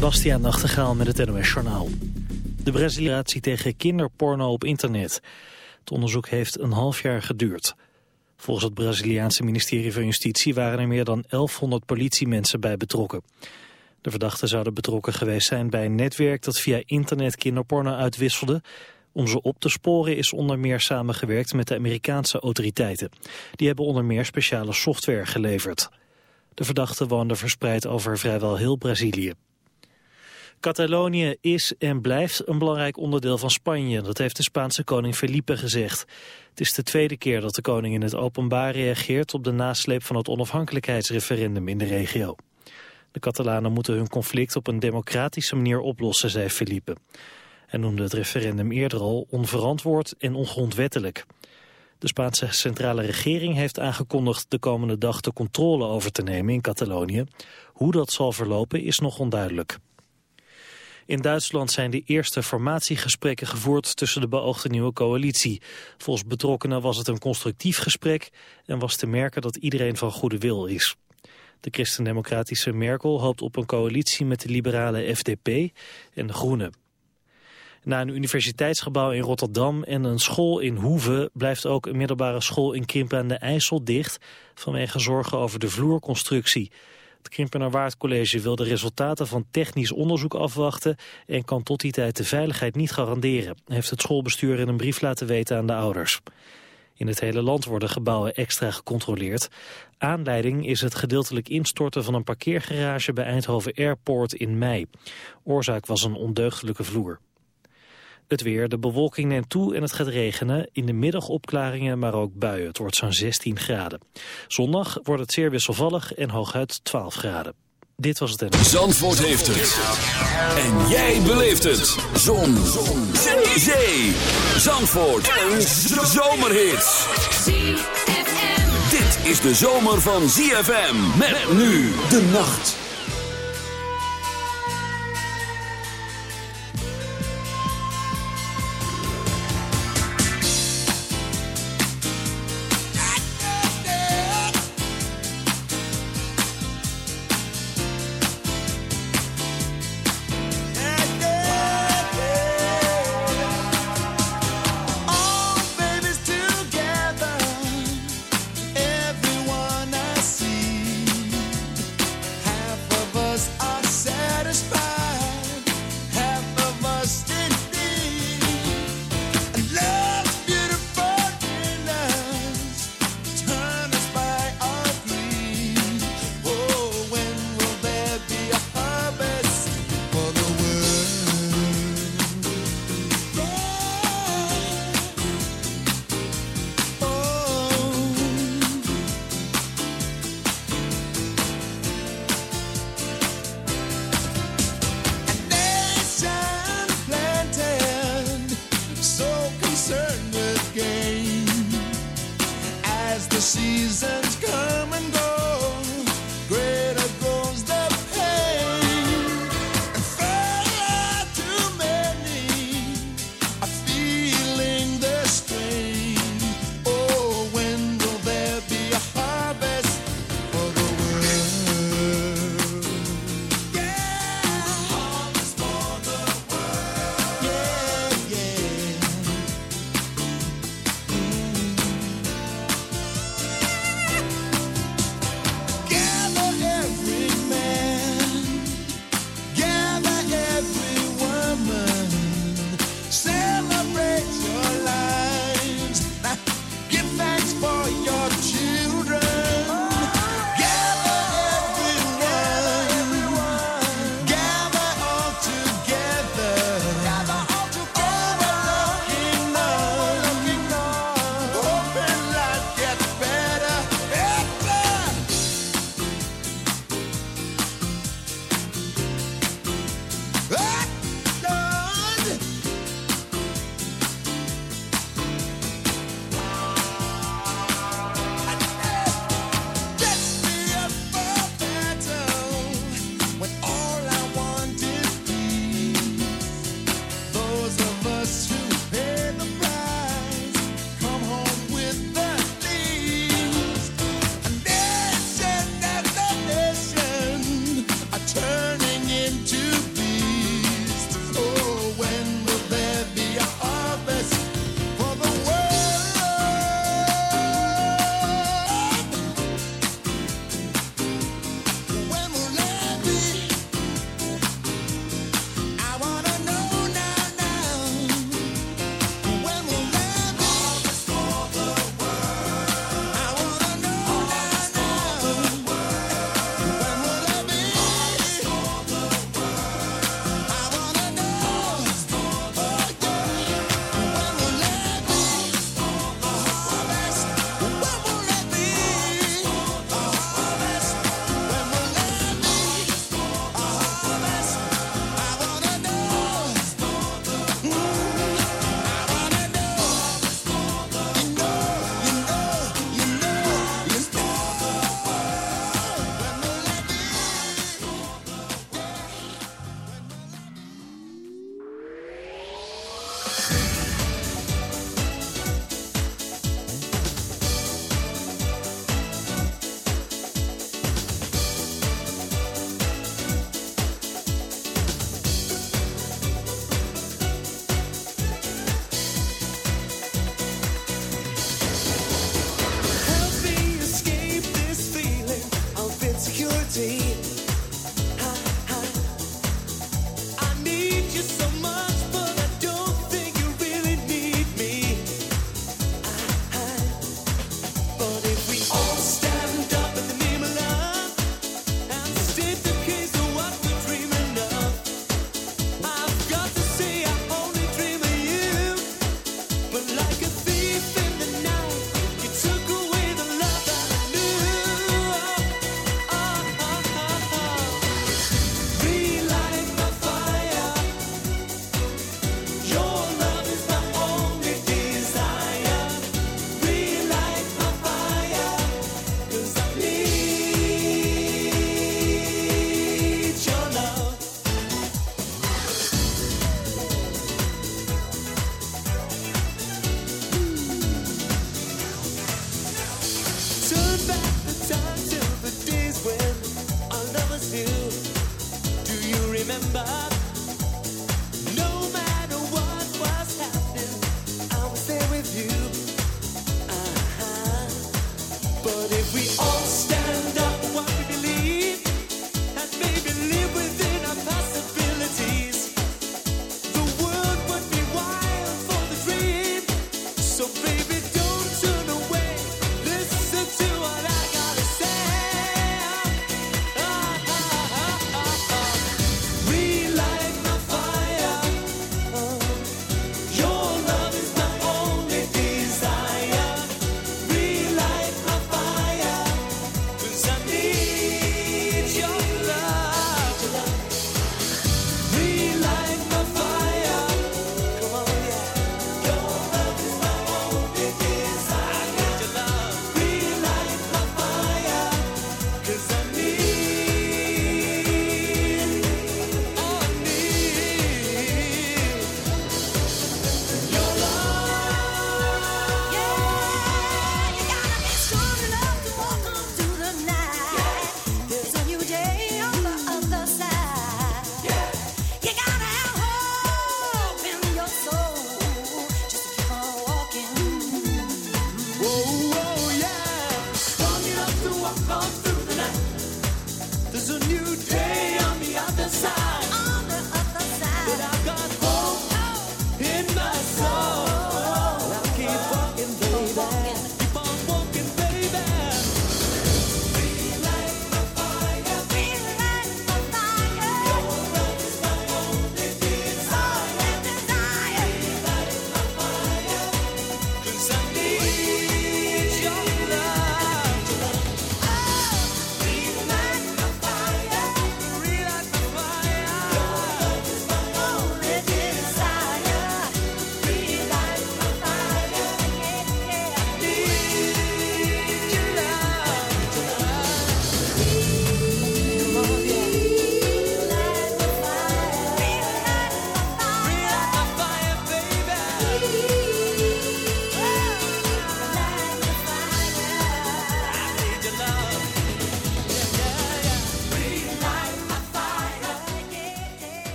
Bastiaan Nachtegaal met het NOS Journaal. De Braziliatie tegen kinderporno op internet. Het onderzoek heeft een half jaar geduurd. Volgens het Braziliaanse ministerie van Justitie waren er meer dan 1100 politiemensen bij betrokken. De verdachten zouden betrokken geweest zijn bij een netwerk dat via internet kinderporno uitwisselde. Om ze op te sporen is onder meer samengewerkt met de Amerikaanse autoriteiten. Die hebben onder meer speciale software geleverd. De verdachten woonden verspreid over vrijwel heel Brazilië. Catalonië is en blijft een belangrijk onderdeel van Spanje. Dat heeft de Spaanse koning Felipe gezegd. Het is de tweede keer dat de koning in het openbaar reageert... op de nasleep van het onafhankelijkheidsreferendum in de regio. De Catalanen moeten hun conflict op een democratische manier oplossen, zei Felipe. Hij noemde het referendum eerder al onverantwoord en ongrondwettelijk. De Spaanse centrale regering heeft aangekondigd de komende dag de controle over te nemen in Catalonië. Hoe dat zal verlopen is nog onduidelijk. In Duitsland zijn de eerste formatiegesprekken gevoerd tussen de beoogde nieuwe coalitie. Volgens betrokkenen was het een constructief gesprek en was te merken dat iedereen van goede wil is. De christendemocratische Merkel hoopt op een coalitie met de liberale FDP en de Groenen. Na een universiteitsgebouw in Rotterdam en een school in Hoeve blijft ook een middelbare school in Krimpen aan de IJssel dicht vanwege zorgen over de vloerconstructie. Het Krimpener Waardcollege wil de resultaten van technisch onderzoek afwachten en kan tot die tijd de veiligheid niet garanderen, heeft het schoolbestuur in een brief laten weten aan de ouders. In het hele land worden gebouwen extra gecontroleerd. Aanleiding is het gedeeltelijk instorten van een parkeergarage bij Eindhoven Airport in mei. Oorzaak was een ondeugdelijke vloer. Het weer, de bewolking neemt toe en het gaat regenen. In de middag opklaringen, maar ook buien. Het wordt zo'n 16 graden. Zondag wordt het zeer wisselvallig en hooguit 12 graden. Dit was het en... Zandvoort heeft het. En jij beleeft het. Zon. Zon. Zee. Zandvoort. Een zomerhit. Dit is de zomer van ZFM. Met nu de nacht.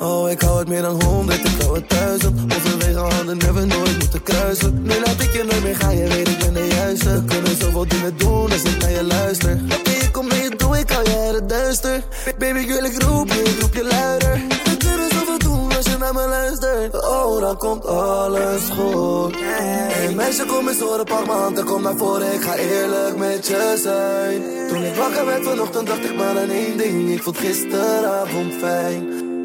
Oh, ik hou het meer dan honderd, ik hou het duizend. Overwege handen, never nooit moeten kruisen. Nu laat ik je nooit meer gaan, je weet ik ben de juiste. Kunnen zoveel dingen doen als ik naar je luister. Oké, ik kom mee, doe ik al jaren duister. Baby girl, ik roep je, ik roep je luider. We kunnen zoveel doen als je naar me luistert. Oh, dan komt alles goed. Hey meisje, kom eens horen, pak m'n hand en kom naar voren. Ik ga eerlijk met je zijn. Toen ik wakker werd vanochtend, dacht ik maar aan één ding. Ik vond gisteravond fijn.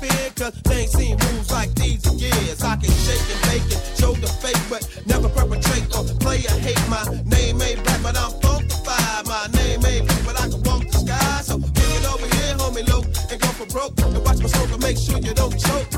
fear, cause they ain't seen moves like these in years. I can shake and bake it, show the fake, but never perpetrate or play a hate. My name ain't rap, but I'm funkified. My name ain't blue, but I can walk the sky. So bring it over here, homie, low, and go for broke. And watch my smoke and make sure you don't choke.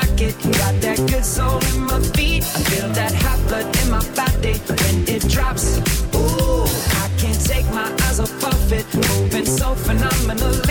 got that good soul in my feet. I feel that hot blood in my body when it drops. Ooh, I can't take my eyes off of it, moving so phenomenally.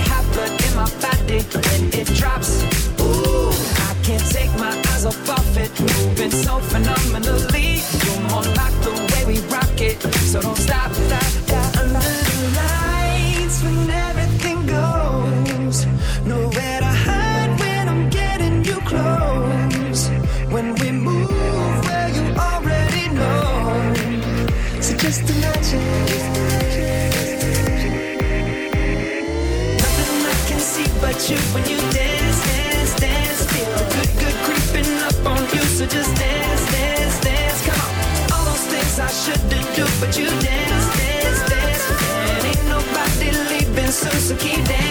And it drops. Ooh, I can't take my eyes off of it, moving so phenomenal. so, so keep dancing.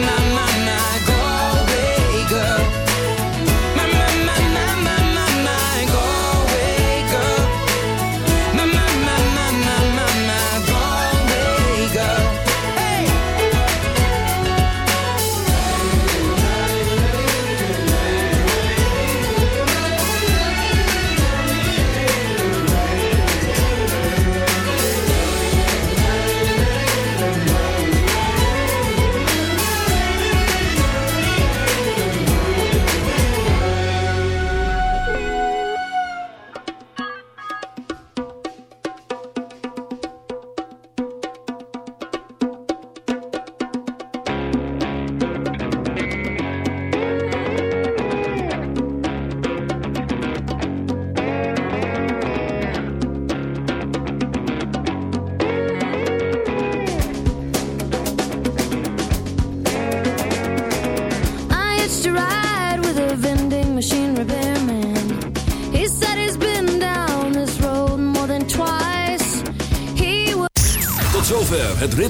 na, na.